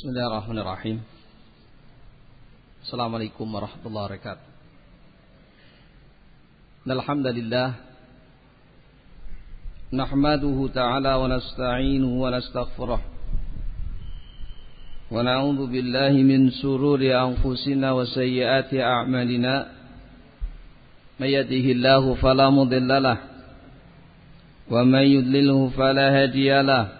Bismillahirrahmanirrahim. Assalamualaikum warahmatullahi wabarakatuh. Alhamdulillah nahmaduhu ta'ala wa nasta'inuhu wa nastaghfiruh. Wa na'udzu billahi min sururi anfusina wa sayyiati a'malina. May yahdihillahu fala mudilla wa may yudlilhu fala hadiya.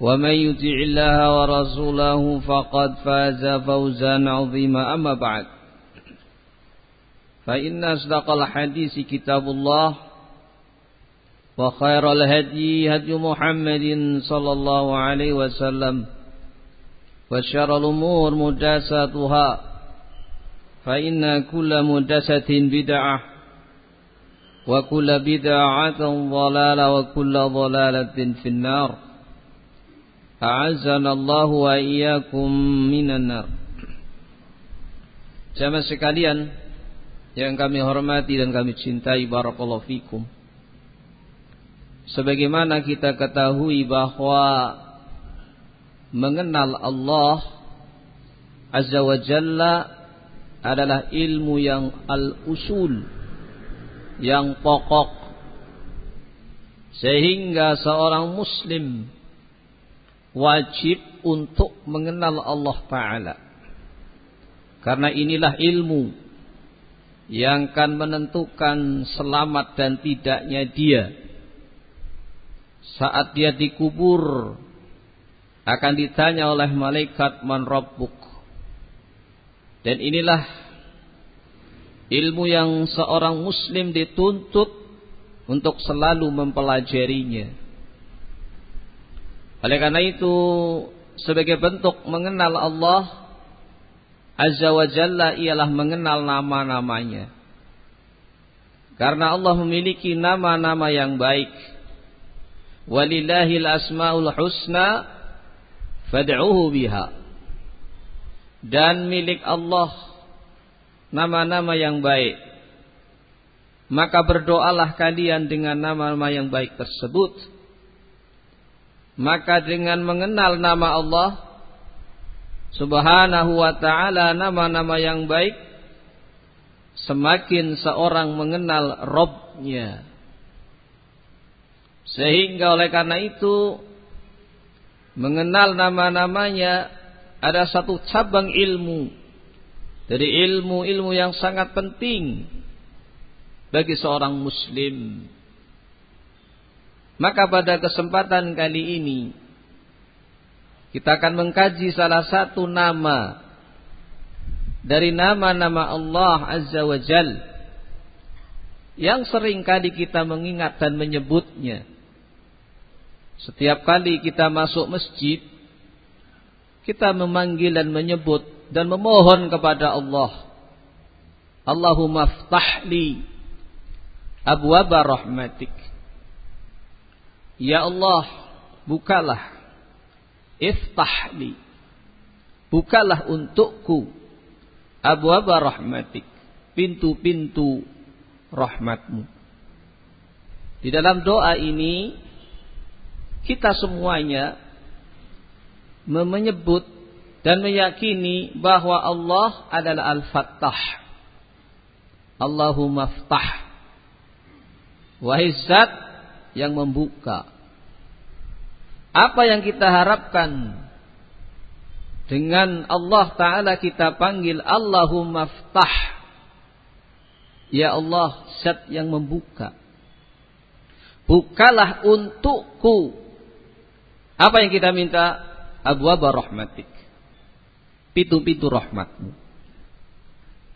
ومن يطع الله ورسوله فقد فاز فوزا عظيما. أما بعد فإن أصدق الحديث كتاب الله وخير الهدي هدي محمد صلى الله عليه وسلم وشر الأمور مداساتها فإن كل مدسة بدعة وكل بدعة ضلالة وكل ضلالة في النار. A'azzanallahu wa iyyakum minan nar. Jamaah sekalian yang kami hormati dan kami cintai barakallahu fikum. Sebagaimana kita ketahui bahwa mengenal Allah Azza wa Jalla adalah ilmu yang al-usul yang pokok sehingga seorang muslim wajib untuk mengenal Allah Ta'ala. Karena inilah ilmu yang akan menentukan selamat dan tidaknya dia. Saat dia dikubur akan ditanya oleh malaikat man rabbuk. Dan inilah ilmu yang seorang muslim dituntut untuk selalu mempelajarinya. Oleh karena itu sebagai bentuk mengenal Allah Azza wa Jalla ialah mengenal nama-namanya. Karena Allah memiliki nama-nama yang baik. Walillahil asmaul husna fad'uhu biha. Dan milik Allah nama-nama yang baik. Maka berdoalah kalian dengan nama-nama yang baik tersebut maka dengan mengenal nama Allah Subhanahu wa taala nama-nama yang baik semakin seorang mengenal Robnya. Sehingga oleh karena itu mengenal nama-namanya ada satu cabang ilmu. Dari ilmu-ilmu yang sangat penting bagi seorang muslim maka pada kesempatan kali ini kita akan mengkaji salah satu nama dari nama-nama Allah Azza wa Jal yang sering kali kita mengingat dan menyebutnya. Setiap kali kita masuk masjid, kita memanggil dan menyebut dan memohon kepada Allah. Allahumma ftahli abwaba rahmatik. Ya Allah, bukalah. Iftahli. Bukalah untukku. Abwaba rahmatik. Pintu-pintu rahmatmu. Di dalam doa ini, kita semuanya menyebut dan meyakini bahwa Allah adalah Al-Fattah. Allahumma ftah. Wahai zat yang membuka. Apa yang kita harapkan dengan Allah Ta'ala kita panggil Allahumma ftah. Ya Allah, zat yang membuka. Bukalah untukku. Apa yang kita minta? Abu rahmatik. Pintu-pintu rahmatmu.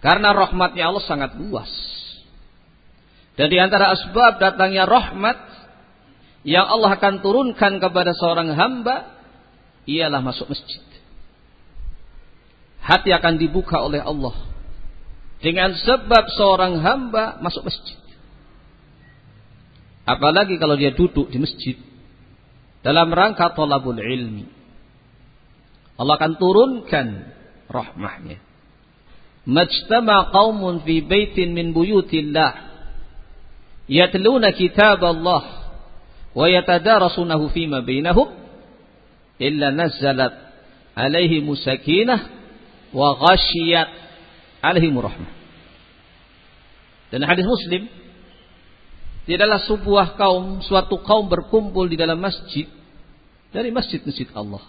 Karena rahmatnya Allah sangat luas. Dan di antara asbab datangnya rahmat yang Allah akan turunkan kepada seorang hamba ialah masuk masjid. Hati akan dibuka oleh Allah dengan sebab seorang hamba masuk masjid. Apalagi kalau dia duduk di masjid dalam rangka tolabul ilmi. Allah akan turunkan rahmahnya. Majtama qaumun fi baitin min buyutillah yatluna kitab Allah wa yatadarasunahu fima bainahum illa nazzalat alaihi musakinah wa ghashiyat alaihim rahmah. Dan hadis Muslim tidaklah sebuah kaum suatu kaum berkumpul di dalam masjid dari masjid-masjid Allah.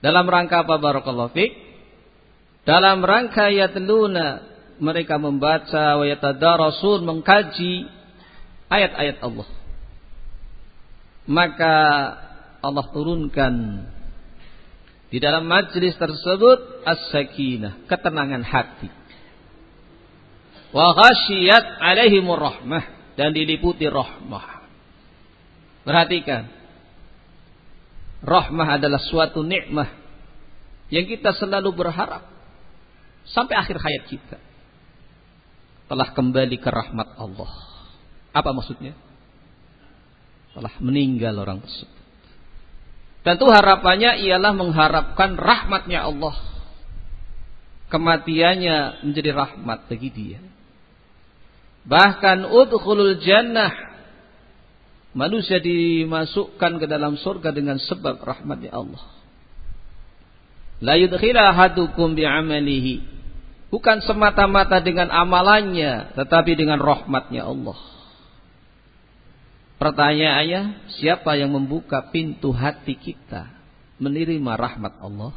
Dalam rangka apa barakallahu fiik? Dalam rangka yatluna mereka membaca wa yatadarasun mengkaji ayat-ayat Allah. Maka Allah turunkan di dalam majlis tersebut as-sakinah, ketenangan hati. Wa ghasyiyat alaihimur rahmah dan diliputi rahmah. Perhatikan. Rahmah adalah suatu nikmah yang kita selalu berharap sampai akhir hayat kita telah kembali ke rahmat Allah. Apa maksudnya? Telah meninggal orang tersebut. Tentu harapannya ialah mengharapkan rahmatnya Allah. Kematiannya menjadi rahmat bagi dia. Bahkan udkhulul jannah. Manusia dimasukkan ke dalam surga dengan sebab rahmatnya Allah. La yudkhila hadukum bi'amalihi Bukan semata-mata dengan amalannya, tetapi dengan rahmatnya Allah. Pertanyaannya, siapa yang membuka pintu hati kita menerima rahmat Allah?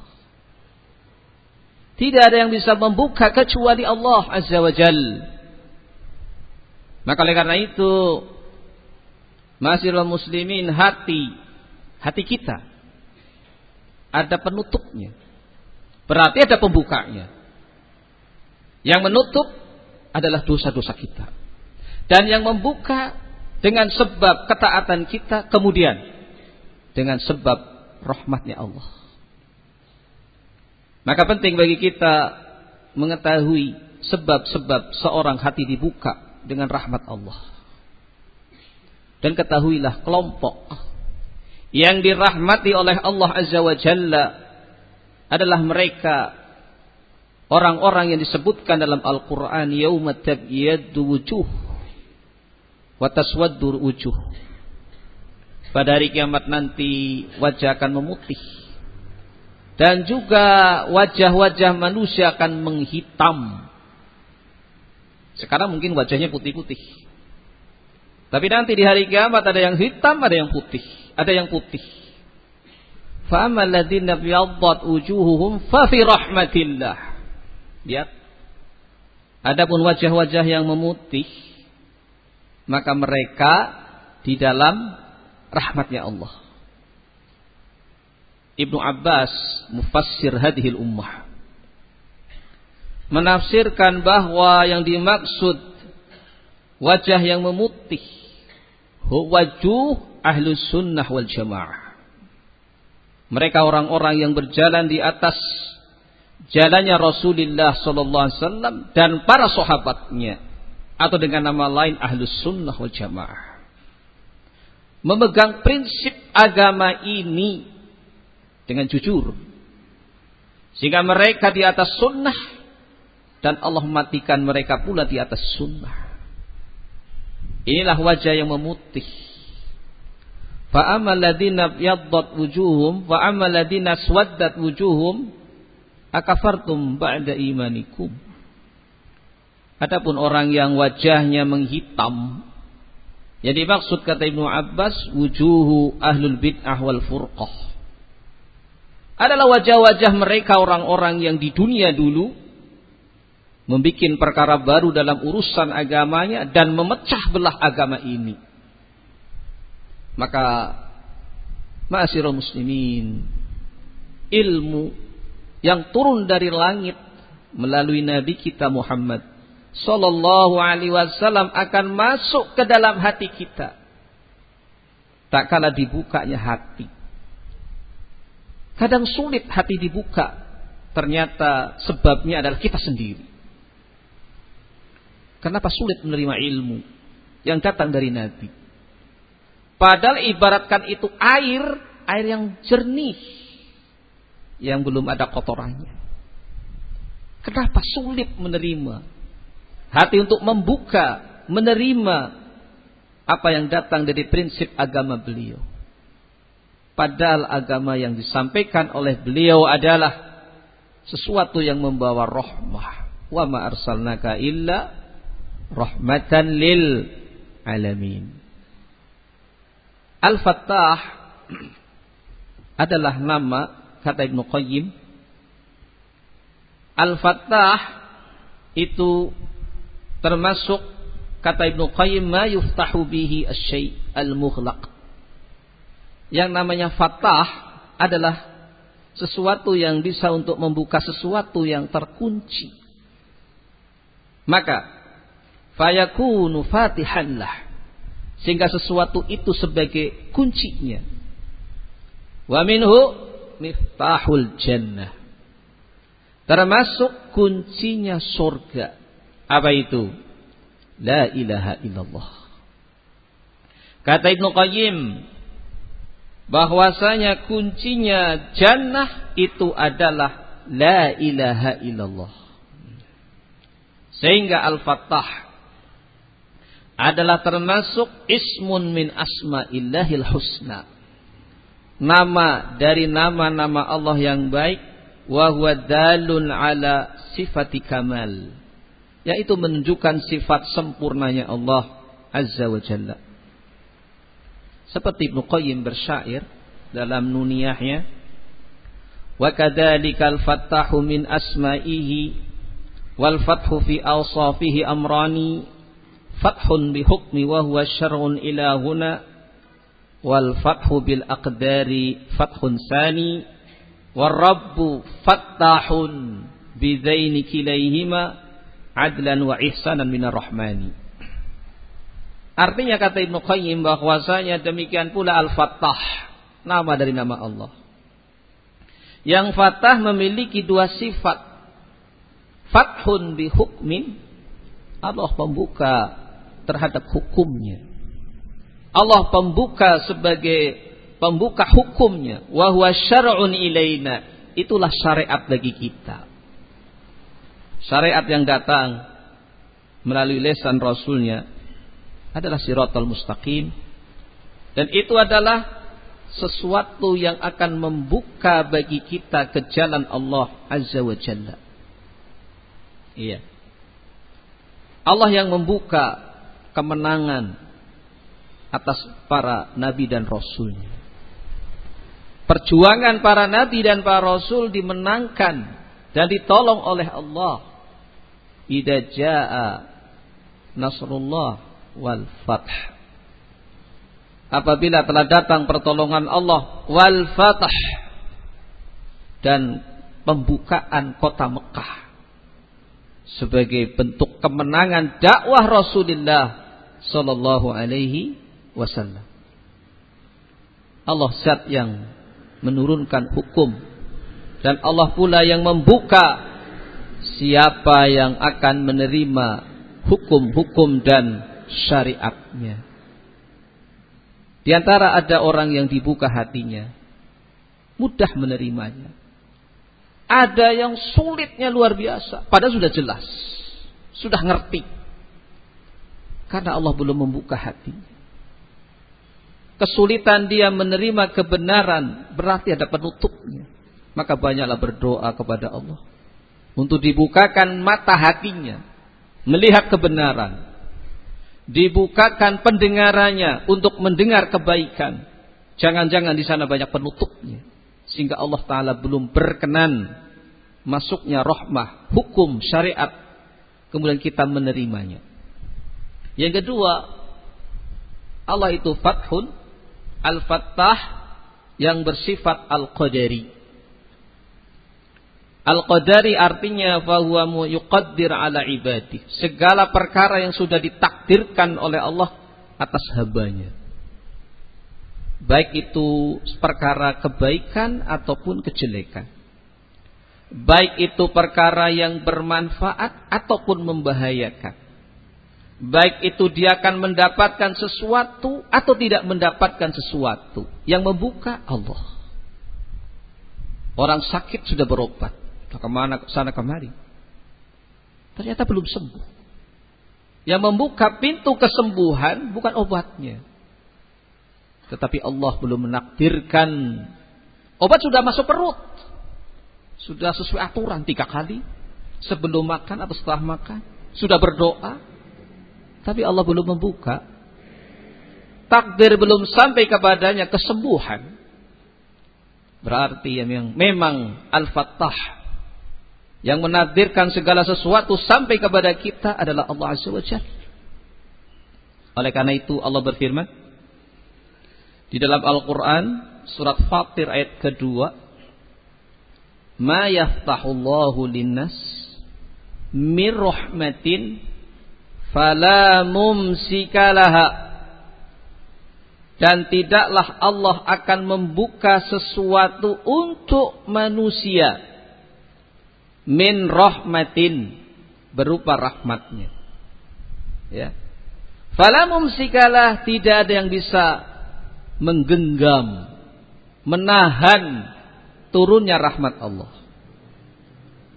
Tidak ada yang bisa membuka kecuali Allah Azza wa Jal. Maka oleh karena itu, masihlah muslimin hati, hati kita ada penutupnya. Berarti ada pembukanya. Yang menutup adalah dosa-dosa kita. Dan yang membuka dengan sebab ketaatan kita kemudian dengan sebab rahmatnya Allah. Maka penting bagi kita mengetahui sebab-sebab seorang hati dibuka dengan rahmat Allah. Dan ketahuilah kelompok yang dirahmati oleh Allah Azza wa Jalla adalah mereka orang-orang yang disebutkan dalam Al-Quran yauma tabyaddu wujuh wa taswaddu wujuh pada hari kiamat nanti wajah akan memutih dan juga wajah-wajah manusia akan menghitam sekarang mungkin wajahnya putih-putih tapi nanti di hari kiamat ada yang hitam ada yang putih ada yang putih فَأَمَّا الَّذِينَ بِيَضَّتْ وُجُوهُهُمْ فَفِي رَحْمَةِ اللَّهِ Lihat. Adapun wajah-wajah yang memutih, maka mereka di dalam rahmatnya Allah. Ibnu Abbas, mufassir hadhil ummah. Menafsirkan bahwa yang dimaksud wajah yang memutih wajuh ahlu sunnah wal jamaah. Mereka orang-orang yang berjalan di atas jalannya Rasulullah sallallahu alaihi wasallam dan para sahabatnya atau dengan nama lain Ahlus Sunnah wal Jamaah. Memegang prinsip agama ini dengan jujur. Sehingga mereka di atas sunnah dan Allah matikan mereka pula di atas sunnah. Inilah wajah yang memutih. Fa'amal ladina yaddat wujuhum fa'amal ladina swaddat wujuhum akafartum ba'da imanikum. Adapun orang yang wajahnya menghitam, jadi maksud kata Ibnu Abbas wujuhu ahlul bid'ah wal furqah. Adalah wajah-wajah mereka orang-orang yang di dunia dulu membuat perkara baru dalam urusan agamanya dan memecah belah agama ini. Maka Ma'asyiral muslimin, ilmu yang turun dari langit melalui nabi kita Muhammad sallallahu alaihi wasallam akan masuk ke dalam hati kita. Tak kala dibukanya hati. Kadang sulit hati dibuka. Ternyata sebabnya adalah kita sendiri. Kenapa sulit menerima ilmu yang datang dari Nabi? Padahal ibaratkan itu air, air yang jernih. Yang belum ada kotorannya. Kenapa sulit menerima? Hati untuk membuka, menerima apa yang datang dari prinsip agama beliau. Padahal agama yang disampaikan oleh beliau adalah sesuatu yang membawa rahmah. Wa ma arsalnaka illa rahmatan lil alamin. Al-Fattah adalah nama kata Ibnu Qayyim. Al-Fattah itu termasuk kata Ibnu Qayyim ma yuftahu bihi asy al-mughlaq. Yang namanya fattah adalah sesuatu yang bisa untuk membuka sesuatu yang terkunci. Maka fayakunu fatihan lah sehingga sesuatu itu sebagai kuncinya. Wa minhu miftahul jannah. Termasuk kuncinya surga. Apa itu? La ilaha illallah. Kata Ibnu Qayyim bahwasanya kuncinya jannah itu adalah la ilaha illallah. Sehingga Al-Fattah adalah termasuk ismun min asma'illahil husna. Nama dari nama-nama Allah yang baik wa huwa dalun ala sifati kamal. Yaitu menunjukkan sifat sempurnanya Allah Azza wa Jalla. Seperti Ibnu Qayyim bersyair dalam nuniyahnya wa kadzalikal fattahu min asma'ihi wal fathu fi awsafihi amrani fathun bihukmi wa huwa syar'un ila huna wal fathu bil aqdari fathun sani war rabbu fattahun bidaini kilaihima adlan wa ihsanan minar rahmani Artinya kata Ibnu Qayyim bahwasanya demikian pula Al-Fattah, nama dari nama Allah. Yang Fattah memiliki dua sifat. Fathun bi hukmin, Allah pembuka terhadap hukumnya. Allah pembuka sebagai pembuka hukumnya. Wahwa syar'un ilaina. Itulah syariat bagi kita. Syariat yang datang melalui lesan Rasulnya adalah siratal mustaqim. Dan itu adalah sesuatu yang akan membuka bagi kita ke jalan Allah Azza wa Jalla. Iya. Allah yang membuka kemenangan atas para nabi dan rasulnya. Perjuangan para nabi dan para rasul dimenangkan dan ditolong oleh Allah. Idza jaa nasrullah wal fath. Apabila telah datang pertolongan Allah wal fath dan pembukaan kota Mekah sebagai bentuk kemenangan dakwah Rasulullah sallallahu alaihi wasallam. Allah zat yang menurunkan hukum dan Allah pula yang membuka siapa yang akan menerima hukum-hukum dan syariatnya. Di antara ada orang yang dibuka hatinya, mudah menerimanya. Ada yang sulitnya luar biasa, padahal sudah jelas, sudah ngerti. Karena Allah belum membuka hati. Kesulitan dia menerima kebenaran berarti ada penutupnya. Maka banyaklah berdoa kepada Allah. Untuk dibukakan mata hatinya. Melihat kebenaran. Dibukakan pendengarannya untuk mendengar kebaikan. Jangan-jangan di sana banyak penutupnya. Sehingga Allah Ta'ala belum berkenan masuknya rahmah, hukum, syariat kemudian kita menerimanya. Yang kedua, Allah itu fathun al-fattah yang bersifat al-qadari. Al-qadari artinya fahuwa yuqaddir ala ibadi. Segala perkara yang sudah ditakdirkan oleh Allah atas hambanya. Baik itu perkara kebaikan ataupun kejelekan. Baik itu perkara yang bermanfaat ataupun membahayakan. Baik itu dia akan mendapatkan sesuatu atau tidak mendapatkan sesuatu. Yang membuka Allah. Orang sakit sudah berobat. Ke mana sana kemari. Ternyata belum sembuh. Yang membuka pintu kesembuhan bukan obatnya. Tetapi Allah belum menakdirkan. Obat sudah masuk perut. Sudah sesuai aturan tiga kali. Sebelum makan atau setelah makan. Sudah berdoa tapi Allah belum membuka. Takdir belum sampai kepadanya kesembuhan. Berarti yang, yang memang Al-Fattah yang menakdirkan segala sesuatu sampai kepada kita adalah Allah Azza wa Jalla. Oleh karena itu Allah berfirman di dalam Al-Qur'an surat Fatir ayat kedua, "Ma yaftahullahu linnas mir rahmatin fala mumsikalaha dan tidaklah Allah akan membuka sesuatu untuk manusia min rahmatin berupa rahmatnya. Ya. Fala mumsikalah tidak ada yang bisa menggenggam menahan turunnya rahmat Allah.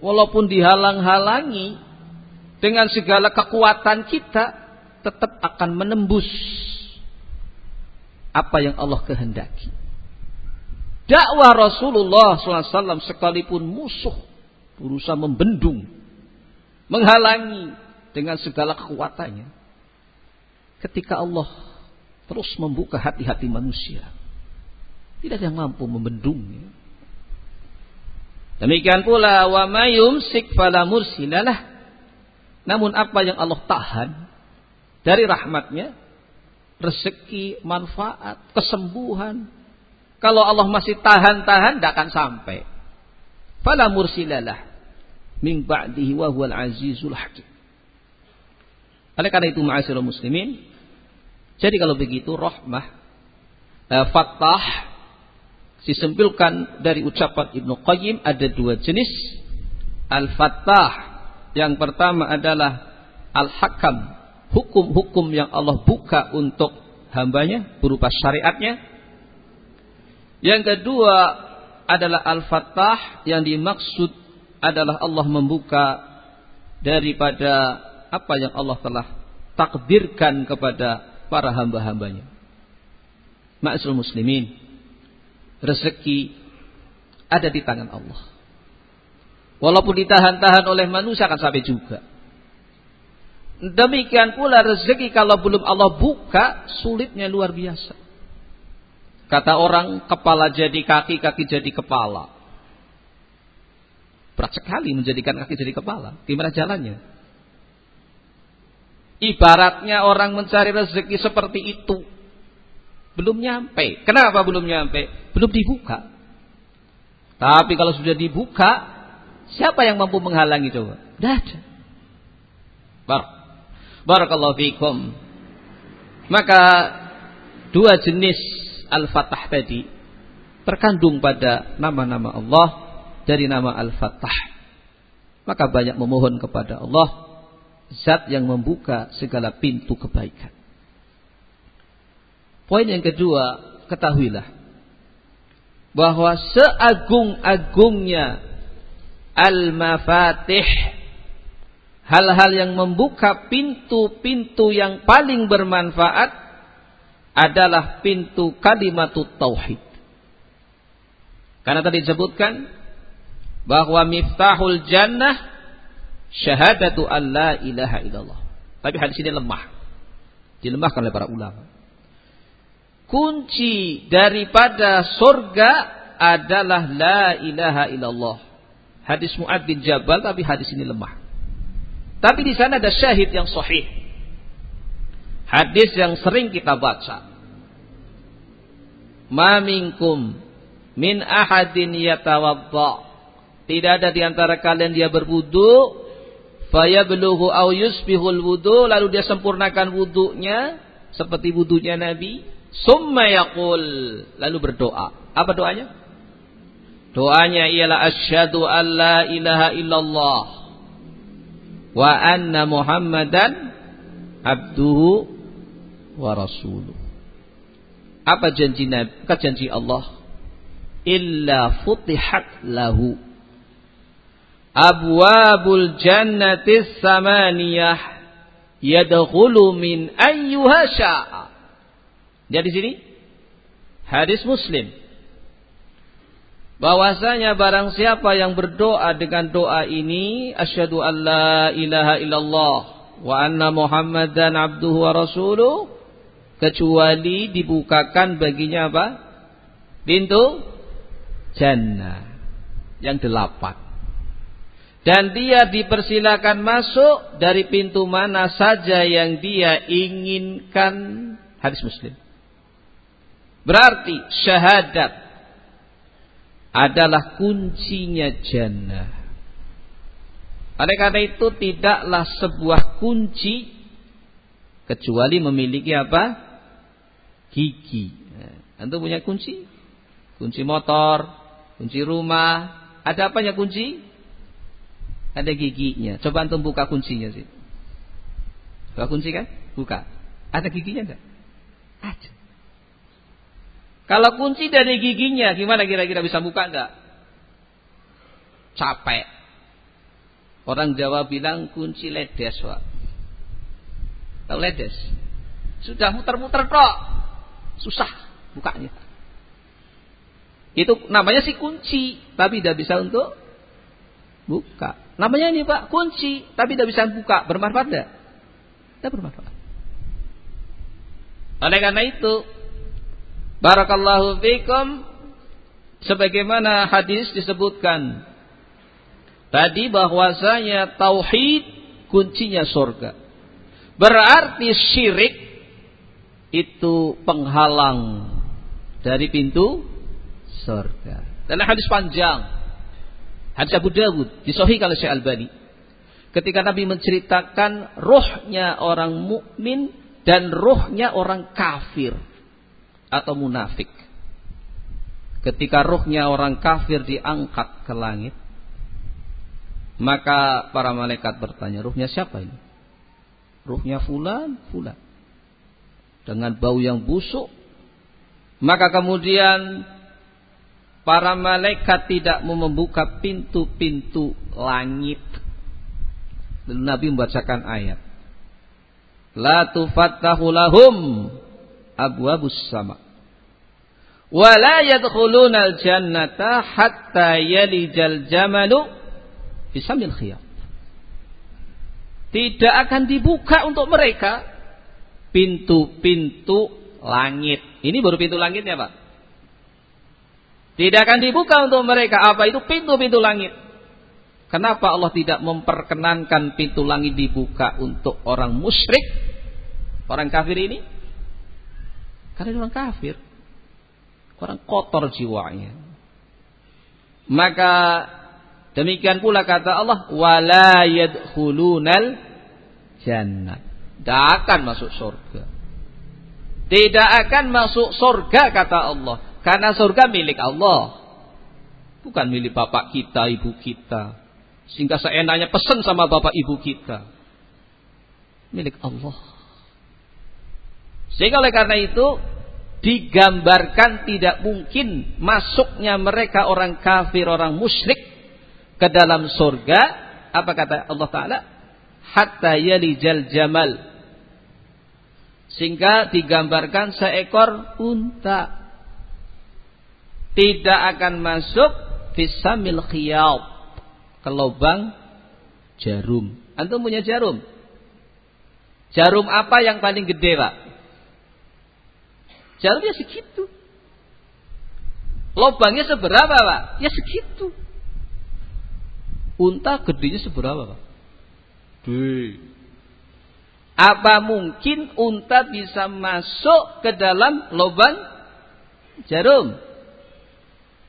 Walaupun dihalang-halangi dengan segala kekuatan kita tetap akan menembus apa yang Allah kehendaki. Dakwah Rasulullah SAW sekalipun musuh berusaha membendung, menghalangi dengan segala kekuatannya. Ketika Allah terus membuka hati-hati manusia, tidak ada yang mampu membendungnya. Demikian pula wa mayumsik fala mursilalah namun apa yang Allah tahan dari rahmatnya, rezeki, manfaat, kesembuhan. Kalau Allah masih tahan-tahan, tidak akan sampai. Fala mursilalah min ba'dihi wa huwal azizul hakim. Oleh karena itu ma'asyiral muslimin, jadi kalau begitu rahmah eh, fattah disempilkan dari ucapan Ibnu Qayyim ada dua jenis. Al-fattah yang pertama adalah al-hakam, hukum-hukum yang Allah buka untuk hambanya berupa syariatnya. Yang kedua adalah al-fattah yang dimaksud adalah Allah membuka daripada apa yang Allah telah takdirkan kepada para hamba-hambanya. Ma'asul muslimin, rezeki ada di tangan Allah. Walaupun ditahan-tahan oleh manusia akan sampai juga. Demikian pula rezeki kalau belum Allah buka, sulitnya luar biasa. Kata orang, kepala jadi kaki, kaki jadi kepala. Berat sekali menjadikan kaki jadi kepala. Gimana jalannya? Ibaratnya orang mencari rezeki seperti itu. Belum nyampe. Kenapa belum nyampe? Belum dibuka. Tapi kalau sudah dibuka, Siapa yang mampu menghalangi coba? Tidak ada. Bar. Barakallahu fikum. Maka dua jenis Al-Fatah tadi terkandung pada nama-nama Allah dari nama Al-Fatah. Maka banyak memohon kepada Allah zat yang membuka segala pintu kebaikan. Poin yang kedua, ketahuilah bahwa seagung-agungnya al-mafatih hal-hal yang membuka pintu-pintu yang paling bermanfaat adalah pintu kalimat tauhid. Karena tadi disebutkan bahwa miftahul jannah syahadatu an la ilaha illallah. Tapi hadis ini lemah. Dilemahkan oleh para ulama. Kunci daripada surga adalah la ilaha illallah hadis Mu'ad bin Jabal tapi hadis ini lemah. Tapi di sana ada syahid yang sahih. Hadis yang sering kita baca. Ma minkum min ahadin yatawadda. Tidak ada di antara kalian dia berwudu, fayabluhu au yusbihul wudu, lalu dia sempurnakan wudunya seperti wudunya Nabi, summa yaqul, lalu berdoa. Apa doanya? Doanya ialah asyhadu an la ilaha illallah wa anna Muhammadan abduhu wa rasuluh. Apa janji Nabi? Apa janji Allah? Illa futihat lahu abwabul jannatis samaniyah yadkhulu min ayyuha sya'a. Jadi sini hadis Muslim bahwasanya barang siapa yang berdoa dengan doa ini asyhadu alla ilaha illallah wa anna muhammadan abduhu wa rasuluh kecuali dibukakan baginya apa pintu jannah yang delapan dan dia dipersilakan masuk dari pintu mana saja yang dia inginkan hadis muslim berarti syahadat adalah kuncinya jannah. Oleh karena itu tidaklah sebuah kunci kecuali memiliki apa? Gigi. Antum punya kunci? Kunci motor, kunci rumah. Ada apanya kunci? Ada giginya. Coba antum buka kuncinya sih. Buka kunci kan? Buka. Ada giginya enggak? Ada. Kalau kunci dari giginya, gimana kira-kira bisa buka enggak? Capek. Orang Jawa bilang kunci ledes, Pak. Tahu ledes? Sudah muter-muter kok. Susah bukanya. Itu namanya sih kunci, tapi tidak bisa untuk buka. Namanya ini Pak, kunci, tapi tidak bisa buka. Bermanfaat tidak? Tidak bermanfaat. Oleh karena itu, Barakallahu fikum sebagaimana hadis disebutkan tadi bahwasanya tauhid kuncinya surga. Berarti syirik itu penghalang dari pintu surga. Dan hadis panjang. Hadis Abu Dawud disahihkan oleh Syekh Albani. Ketika Nabi menceritakan rohnya orang mukmin dan rohnya orang kafir atau munafik. Ketika ruhnya orang kafir diangkat ke langit, maka para malaikat bertanya, ruhnya siapa ini? Ruhnya fulan, fulan. Dengan bau yang busuk. Maka kemudian para malaikat tidak mau membuka pintu-pintu langit. Lalu Nabi membacakan ayat. La tufattahu lahum abwabus sama. Wala yadkhuluna al-jannata hatta yalijal jamalu bisamil khiyat. Tidak akan dibuka untuk mereka pintu-pintu langit. Ini baru pintu langitnya, Pak. Tidak akan dibuka untuk mereka apa itu pintu-pintu langit. Kenapa Allah tidak memperkenankan pintu langit dibuka untuk orang musyrik, orang kafir ini? Karena orang kafir. Orang kotor jiwanya. Maka demikian pula kata Allah, wala yadkhulunal jannah. Tidak akan masuk surga. Tidak akan masuk surga kata Allah. Karena surga milik Allah. Bukan milik bapak kita, ibu kita. Sehingga seenaknya pesan sama bapak ibu kita. Milik Allah. Sehingga oleh karena itu digambarkan tidak mungkin masuknya mereka orang kafir, orang musyrik ke dalam surga. Apa kata Allah Ta'ala? Hatta yalijal jamal. Sehingga digambarkan seekor unta. Tidak akan masuk fisamil khiyab. Ke lubang jarum. Antum punya jarum? Jarum apa yang paling gede pak? Jalurnya segitu. Lobangnya seberapa pak? Ya segitu. Unta gedenya seberapa pak? Gede. Apa mungkin unta bisa masuk ke dalam lubang jarum?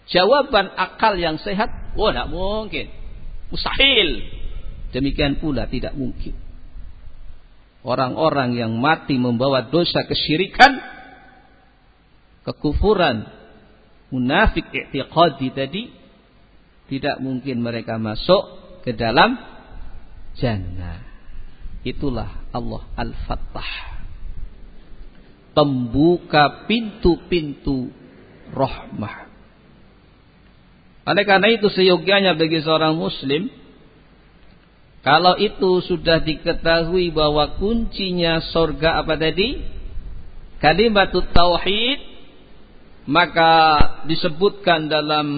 Jawaban akal yang sehat, oh tidak mungkin. Mustahil. Demikian pula tidak mungkin. Orang-orang yang mati membawa dosa kesyirikan, kekufuran, munafik i'tiqadi tadi, tidak mungkin mereka masuk ke dalam jannah. Itulah Allah Al-Fattah. Pembuka pintu-pintu rahmah. Oleh karena itu seyogianya bagi seorang muslim kalau itu sudah diketahui bahwa kuncinya sorga apa tadi? Kalimat tauhid maka disebutkan dalam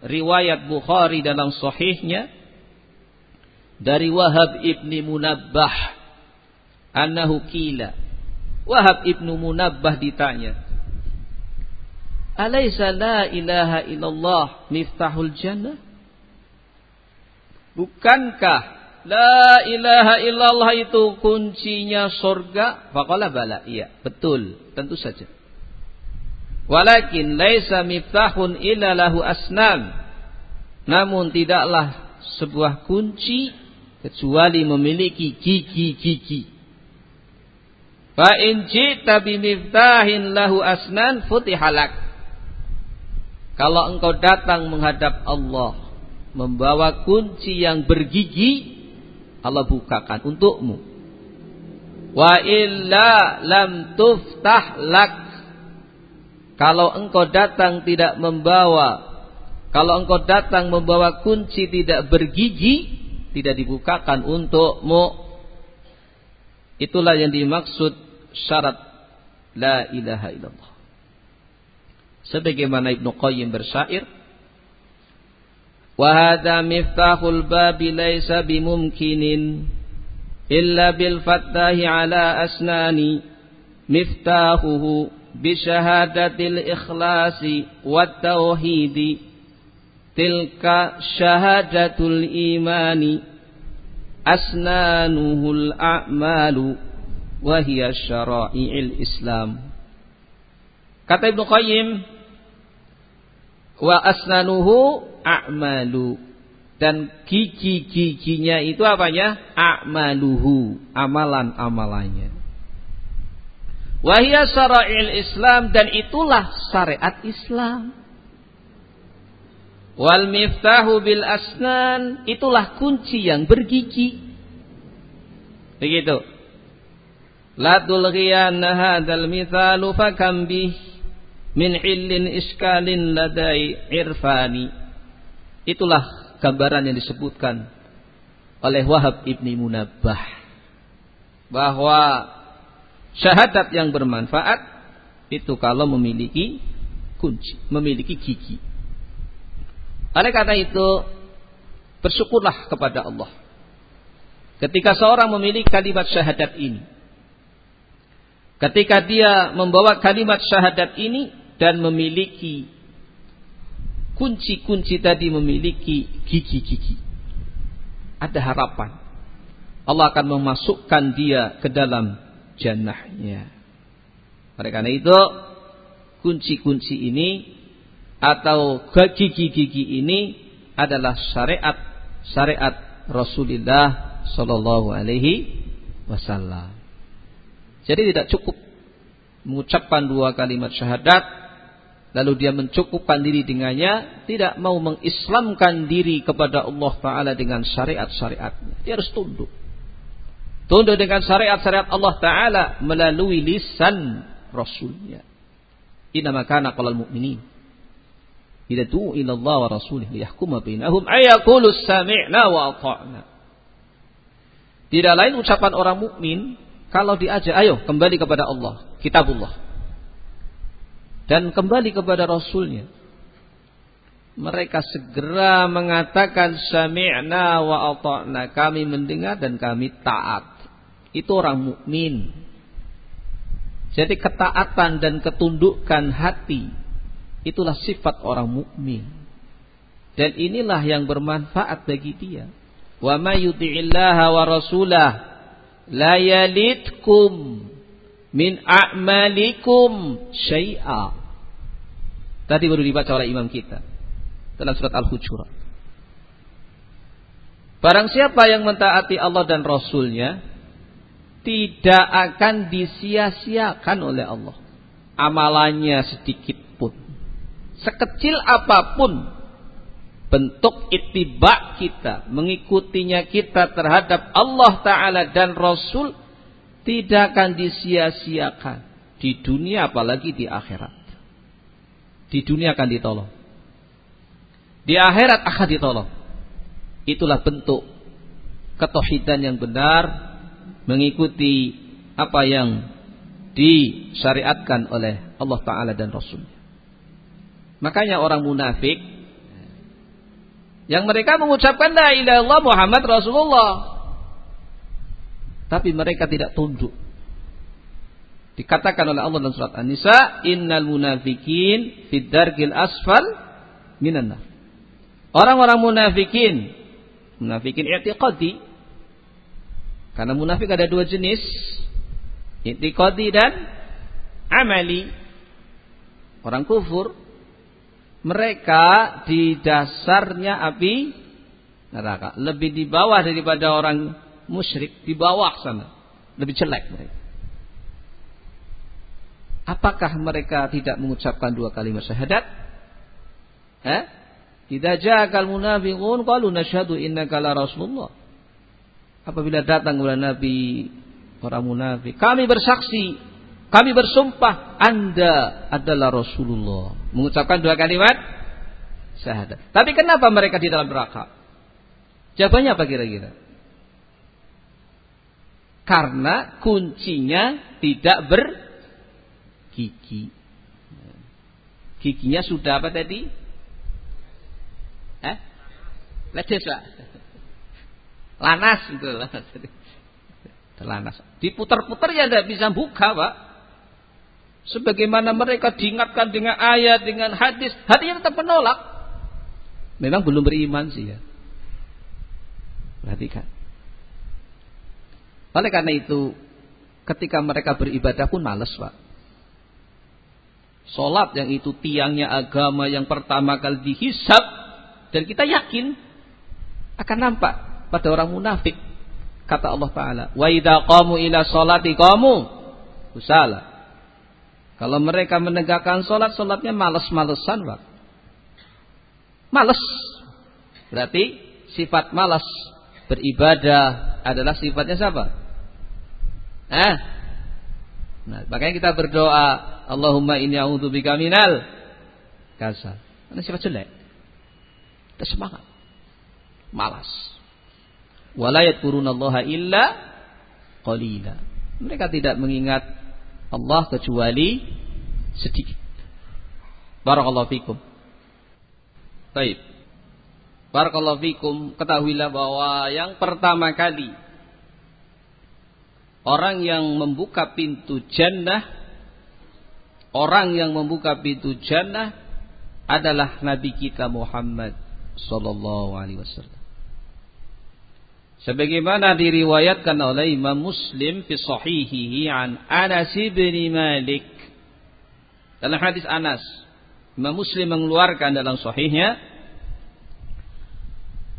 riwayat Bukhari dalam sahihnya dari Wahab ibni Munabbah. Annahu kila Wahab ibnu Munabbah ditanya Alaysa la ilaha illallah miftahul jannah? Bukankah la ilaha illallah itu kuncinya surga Faqala bala. Iya betul. Tentu saja. Walakin laisa miftahun illa lahu asnam. Namun tidaklah sebuah kunci kecuali memiliki gigi-gigi. Fa in ji'ta miftahin lahu asnan futihalak. Kalau engkau datang menghadap Allah membawa kunci yang bergigi, Allah bukakan untukmu. Wa illa lam tuftah lak kalau engkau datang tidak membawa kalau engkau datang membawa kunci tidak bergigi tidak dibukakan untukmu. Itulah yang dimaksud syarat la ilaha illallah. Sebagaimana Ibnu Qayyim bersyair, "Wa hadza miftahul babi laisa bimumkinin illa bil fattahi ala asnani miftahuhu bi syahadatil ikhlasi wat tauhidi tilka syahadatul imani asnanuhul a'malu wa hiya syara'i'il islam. Kata Ibnu Qayyim wa asnanuhu a'malu. Dan gigi-giginya itu apanya? A'maluhu amalan-amalannya. Wahia syara'il islam dan itulah syariat islam. Wal miftahu bil asnan itulah kunci yang bergigi. Begitu. La tulghiyanna hadzal mithalu fakam bih min illin iskalin ladai irfani. Itulah gambaran yang disebutkan oleh Wahab ibni Munabbah bahwa Syahadat yang bermanfaat itu kalau memiliki kunci, memiliki gigi. Oleh karena itu, bersyukurlah kepada Allah. Ketika seorang memiliki kalimat syahadat ini. Ketika dia membawa kalimat syahadat ini dan memiliki kunci-kunci tadi memiliki gigi-gigi. Ada harapan. Allah akan memasukkan dia ke dalam jannahnya. Oleh karena itu, kunci-kunci ini atau gigi-gigi ini adalah syariat syariat Rasulullah Sallallahu Alaihi Wasallam. Jadi tidak cukup mengucapkan dua kalimat syahadat, lalu dia mencukupkan diri dengannya, tidak mau mengislamkan diri kepada Allah Taala dengan syariat-syariatnya. Dia harus tunduk. Tunduk dengan syariat-syariat Allah Ta'ala melalui lisan Rasulnya. Inama kana qalal mu'minin. Du'u ila Allah wa rasulih liyahkuma bainahum ayakulu sami'na wa ata'na. Tidak lain ucapan orang mukmin kalau diajak ayo kembali kepada Allah, kitabullah. Dan kembali kepada rasulnya. Mereka segera mengatakan sami'na wa ata'na. Kami mendengar dan kami taat itu orang mukmin. Jadi ketaatan dan ketundukan hati itulah sifat orang mukmin. Dan inilah yang bermanfaat bagi dia. Wa may yuti'illaha wa rasulah la yalitkum min a'malikum syai'a. Tadi baru dibaca oleh imam kita dalam surat Al-Hujurat. Barang siapa yang mentaati Allah dan Rasulnya tidak akan disia-siakan oleh Allah. Amalannya sedikit. Sekecil apa pun bentuk itibak kita, mengikutinya kita terhadap Allah Ta'ala dan Rasul tidak akan disia-siakan. Di dunia apalagi di akhirat. Di dunia akan ditolong. Di akhirat akan ditolong. Itulah bentuk ketohidan yang benar mengikuti apa yang disyariatkan oleh Allah Ta'ala dan Rasul. Makanya orang munafik yang mereka mengucapkan la ilaha illallah Muhammad Rasulullah. Tapi mereka tidak tunduk. Dikatakan oleh Allah dalam surat An-Nisa, "Innal munafikin fid darkil asfal minan nar." Orang-orang munafikin Munafikin i'tiqadi. Karena munafik ada dua jenis. I'tiqadi dan amali. Orang kufur. Mereka di dasarnya api neraka. Lebih di bawah daripada orang musyrik. Di bawah sana. Lebih jelek mereka. Apakah mereka tidak mengucapkan dua kalimat syahadat? Eh? Idza ja'akal munafiqun qalu nashhadu innaka la rasulullah. Apabila datang kepada Nabi orang munafik, kami bersaksi, kami bersumpah Anda adalah Rasulullah. Mengucapkan dua kalimat syahadat. Tapi kenapa mereka di dalam neraka? Jawabannya apa kira-kira? Karena kuncinya tidak bergigi. Giginya sudah apa tadi? Eh? Ledes pak. Lanas itu. Terlanas. Diputar-putar ya tidak bisa buka pak. Sebagaimana mereka diingatkan dengan ayat, dengan hadis, hatinya tetap menolak. Memang belum beriman sih ya. Perhatikan. Oleh karena itu, ketika mereka beribadah pun males pak. Sholat yang itu tiangnya agama yang pertama kali dihisap dan kita yakin akan nampak pada orang munafik. Kata Allah Ta'ala. Wa idha qamu ila sholati qamu. Usala. Kalau mereka menegakkan sholat, sholatnya males-malesan. Pak. Males. Berarti sifat malas beribadah adalah sifatnya siapa? Eh? Nah, makanya kita berdoa, Allahumma inni a'udzubika minal kasal. Ini sifat jelek. Kita semangat. Malas. Walayat Allah illa qalila. Mereka tidak mengingat Allah kecuali sedikit. Barakallahu fikum. Baik. Barakallahu fikum. Ketahuilah bahwa yang pertama kali orang yang membuka pintu jannah orang yang membuka pintu jannah adalah Nabi kita Muhammad sallallahu alaihi wasallam. Sebagaimana diriwayatkan oleh Imam Muslim fi sahihihi an Anas bin Malik. Dalam hadis Anas, Imam Muslim mengeluarkan dalam sahihnya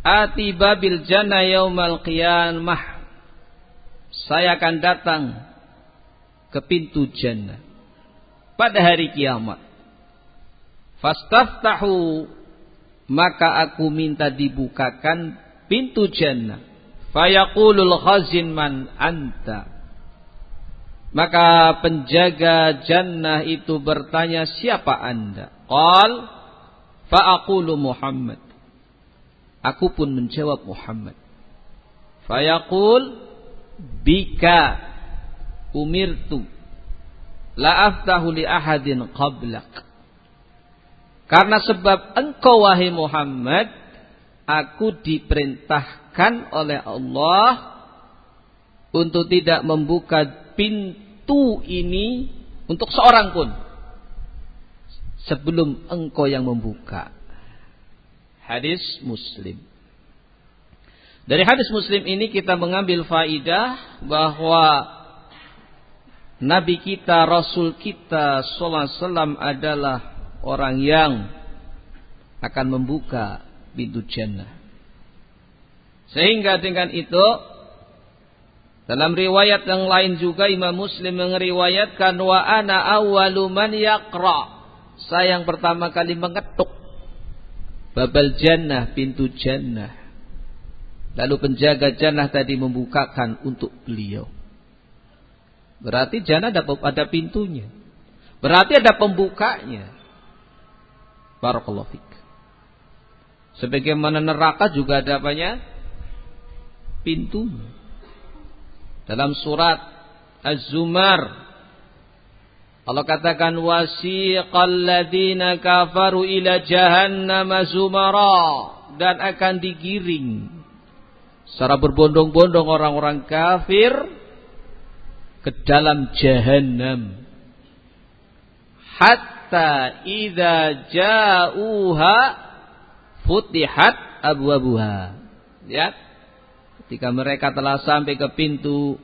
Ati babil jannah yaumal qiyamah. Saya akan datang ke pintu jannah pada hari kiamat. Fastaftahu maka aku minta dibukakan pintu jannah. Fayaqulul khazin man anta. Maka penjaga jannah itu bertanya siapa anda? Qal fa'aqulu Muhammad. Aku pun menjawab Muhammad. Fayaqul bika umirtu la aftahu li ahadin qablak. Karena sebab engkau wahai Muhammad, aku diperintahkan oleh Allah untuk tidak membuka pintu ini untuk seorang pun sebelum engkau yang membuka. Hadis Muslim. Dari hadis Muslim ini kita mengambil faidah bahwa Nabi kita, Rasul kita sallallahu alaihi wasallam adalah orang yang akan membuka pintu jannah. Sehingga dengan itu dalam riwayat yang lain juga Imam Muslim meriwayatkan wa ana awwalu man yaqra. Saya yang pertama kali mengetuk babal jannah, pintu jannah. Lalu penjaga jannah tadi membukakan untuk beliau. Berarti jannah ada, ada pintunya. Berarti ada pembukanya. Barakallahu fik. Sebagaimana neraka juga ada apanya? Pintunya. Dalam surat Az-Zumar Allah katakan wasiqal ladina kafaru ila jahannam zumara dan akan digiring. Secara berbondong-bondong orang-orang kafir ke dalam jahanam hatta idza ja'uha futihat abwabuha. Ya Ketika mereka telah sampai ke pintu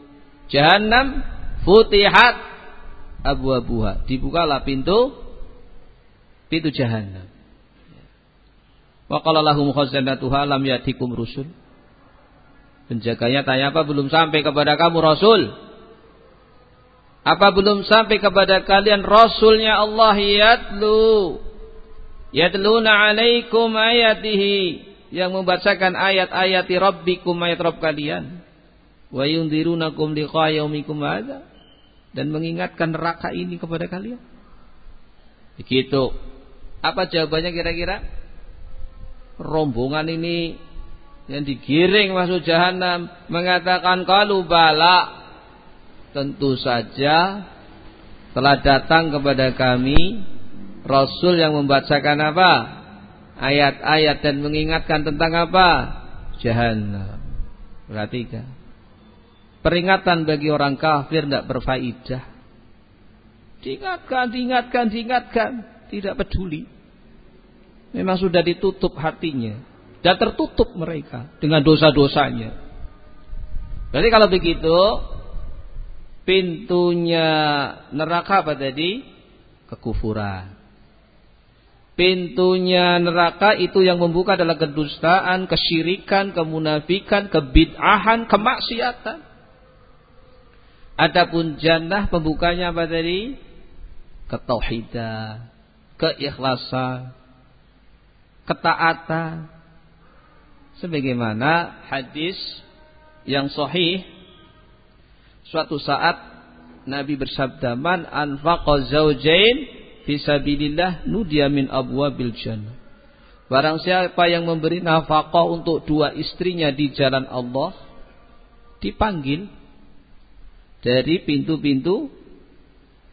jahanam, futihat abu abuha. Dibukalah pintu pintu jahanam. Wa qala lahum khazanatuha lam yatikum rusul. Penjaganya tanya apa belum sampai kepada kamu rasul? Apa belum sampai kepada kalian rasulnya Allah yatlu yatluna alaikum ayatihi yang membacakan ayat-ayat rabbikum ayat Rabb kalian wa yundirunakum liqa yaumikum hadza dan mengingatkan neraka ini kepada kalian. Begitu. Apa jawabannya kira-kira? Rombongan ini yang digiring masuk jahanam mengatakan kalau bala tentu saja telah datang kepada kami Rasul yang membacakan apa? Ayat-ayat dan mengingatkan tentang apa? Jahannam. Perhatikan. Peringatan bagi orang kafir tidak berfaedah. Diingatkan, diingatkan, diingatkan. Tidak peduli. Memang sudah ditutup hatinya. Dan tertutup mereka dengan dosa-dosanya. Jadi kalau begitu, pintunya neraka apa tadi? Kekufuran. Pintunya neraka itu yang membuka adalah kedustaan, kesyirikan, kemunafikan, kebid'ahan, kemaksiatan. Adapun jannah pembukanya apa tadi? Ketauhidan, keikhlasan, ketaatan. Sebagaimana hadis yang sahih suatu saat Nabi bersabda man anfaqa zaujain fisabilillah nudiya min abwabil jannah. Barang siapa yang memberi nafkah untuk dua istrinya di jalan Allah dipanggil dari pintu-pintu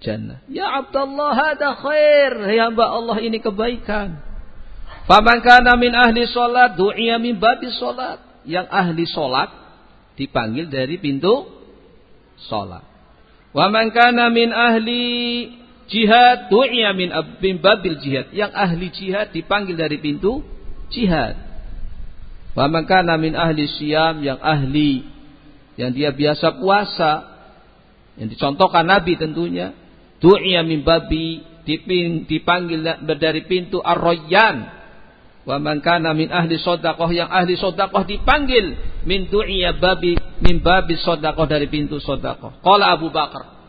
jannah. Ya Abdullah ada khair. Ya hamba Allah ini kebaikan. Faman kana ahli salat du'iya min babi salat. Yang ahli salat dipanggil dari pintu salat. Wa man kana min ahli Jihad du'iya min babil jihad. Yang ahli jihad dipanggil dari pintu jihad. Wa kana min ahli siyam yang ahli yang dia biasa puasa yang dicontohkan Nabi tentunya du'iya min babi dipanggil dari pintu ar-rayyan wa man kana min ahli sedekah yang ahli sedekah dipanggil min du'iya babi min babi sedekah dari pintu sedekah qala Abu Bakar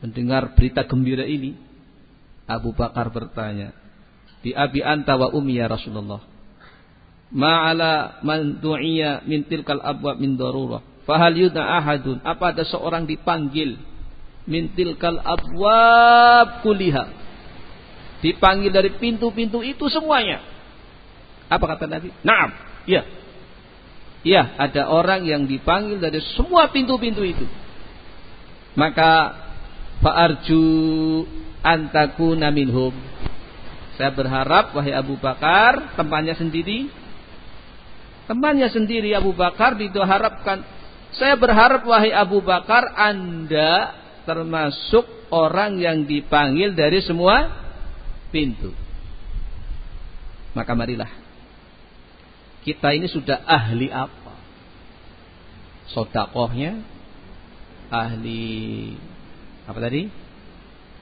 Mendengar berita gembira ini, Abu Bakar bertanya, "Di abi anta wa ummi ya Rasulullah?" Ma'ala man du'iya min tilkal abwab min darurah. Fahal yudna ahadun? Apa ada seorang dipanggil min tilkal abwab kuliha? Dipanggil dari pintu-pintu itu semuanya. Apa kata Nabi? Naam. Iya. Iya, ada orang yang dipanggil dari semua pintu-pintu itu. Maka Fa'arju antakuna minhum. Saya berharap wahai Abu Bakar, temannya sendiri, temannya sendiri Abu Bakar diharapkan. Saya berharap wahai Abu Bakar Anda termasuk orang yang dipanggil dari semua pintu. Maka marilah kita ini sudah ahli apa? sodakohnya, ahli apa tadi?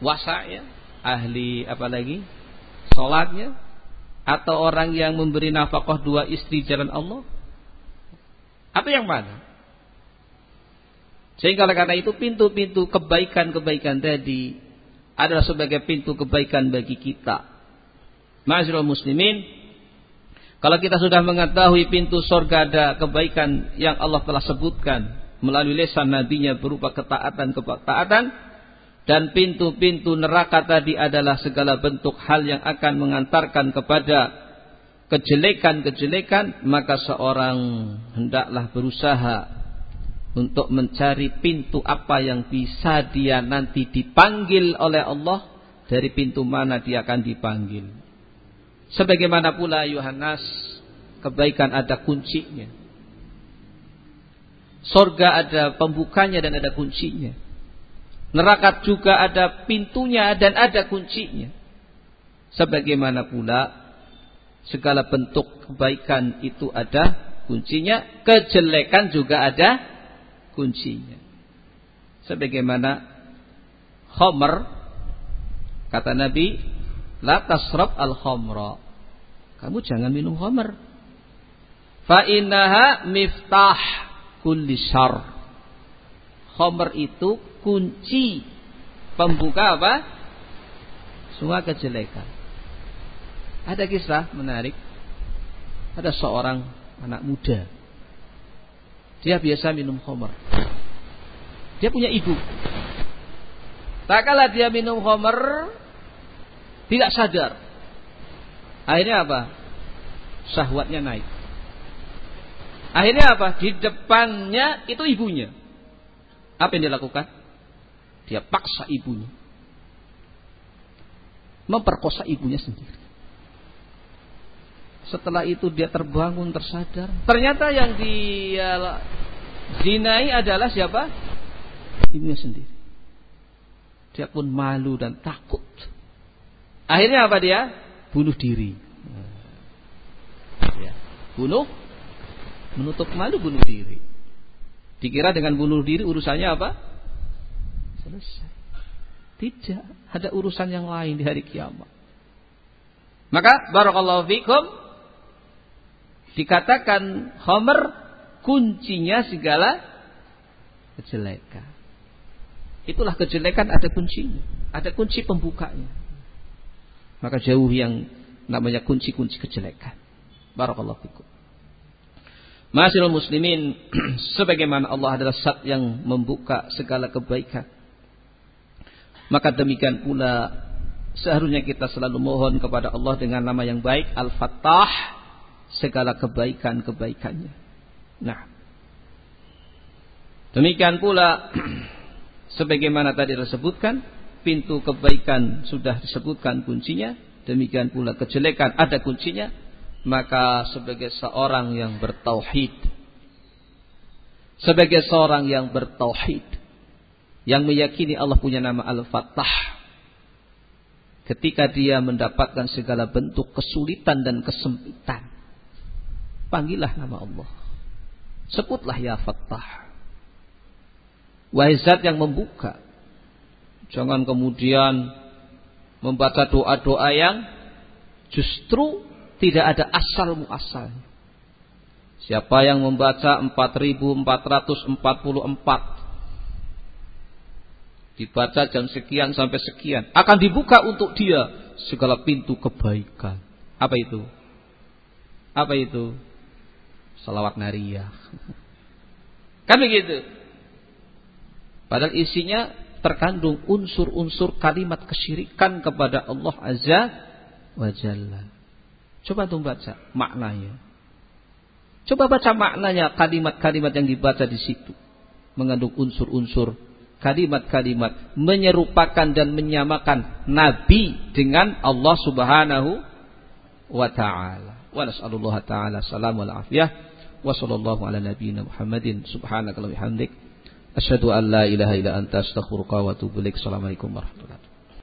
Wasa ya, ahli apa lagi? Sholatnya, atau orang yang memberi nafkah dua istri jalan Allah? Apa yang mana? Sehingga karena itu pintu-pintu kebaikan-kebaikan tadi adalah sebagai pintu kebaikan bagi kita. Ma'asyiral muslimin, kalau kita sudah mengetahui pintu surga ada kebaikan yang Allah telah sebutkan melalui lesan nabinya berupa ketaatan-ketaatan dan pintu-pintu neraka tadi adalah segala bentuk hal yang akan mengantarkan kepada kejelekan-kejelekan maka seorang hendaklah berusaha untuk mencari pintu apa yang bisa dia nanti dipanggil oleh Allah dari pintu mana dia akan dipanggil. Sebagaimana pula Yohanes kebaikan ada kuncinya. Sorga ada pembukanya dan ada kuncinya. Neraka juga ada pintunya dan ada kuncinya. Sebagaimana pula segala bentuk kebaikan itu ada kuncinya, kejelekan juga ada kuncinya. Sebagaimana khomer kata Nabi, la tasrab al khomra. Kamu jangan minum khomer. Fa innaha miftah kulli syar. Khomer itu kunci pembuka apa? Semua kejelekan. Ada kisah menarik. Ada seorang anak muda dia biasa minum khamar. Dia punya ibu. Tak kala dia minum khamar, tidak sadar. Akhirnya apa? Syahwatnya naik. Akhirnya apa? Di depannya itu ibunya. Apa yang dia lakukan? Dia paksa ibunya. Memperkosa ibunya sendiri. Setelah itu dia terbangun tersadar. Ternyata yang dia zinai adalah siapa? Ibunya sendiri. Dia pun malu dan takut. Akhirnya apa dia? Bunuh diri. Ya. Bunuh, menutup malu bunuh diri. Dikira dengan bunuh diri urusannya apa? Selesai. Tidak, ada urusan yang lain di hari kiamat. Maka barakallahu fikum Dikatakan Homer kuncinya segala kejelekan. Itulah kejelekan ada kuncinya, ada kunci pembukanya. Maka jauh yang namanya kunci-kunci kejelekan. Barakallahu fikum. Masyaallah muslimin sebagaimana Allah adalah zat yang membuka segala kebaikan. Maka demikian pula seharusnya kita selalu mohon kepada Allah dengan nama yang baik Al-Fattah segala kebaikan-kebaikannya. Nah, demikian pula sebagaimana tadi disebutkan, pintu kebaikan sudah disebutkan kuncinya, demikian pula kejelekan ada kuncinya, maka sebagai seorang yang bertauhid, sebagai seorang yang bertauhid, yang meyakini Allah punya nama Al-Fattah, ketika dia mendapatkan segala bentuk kesulitan dan kesempitan, Panggillah nama Allah. Sebutlah ya Fattah. Wahai zat yang membuka. Jangan kemudian membaca doa-doa yang justru tidak ada asal muasalnya. Siapa yang membaca 4444 dibaca jam sekian sampai sekian akan dibuka untuk dia segala pintu kebaikan. Apa itu? Apa itu? salawat nariyah. Kan begitu. Padahal isinya terkandung unsur-unsur kalimat kesyirikan kepada Allah Azza wa Jalla. Coba tuh baca maknanya. Coba baca maknanya kalimat-kalimat yang dibaca di situ. Mengandung unsur-unsur kalimat-kalimat menyerupakan dan menyamakan Nabi dengan Allah Subhanahu wa taala. Wa nas'alullah taala salam wal afiyah. wa sallallahu ala nabiyyina Muhammadin subhanaka wa bihamdik asyhadu an la ilaha illa anta astaghfiruka wa atubu ilaik assalamualaikum warahmatullahi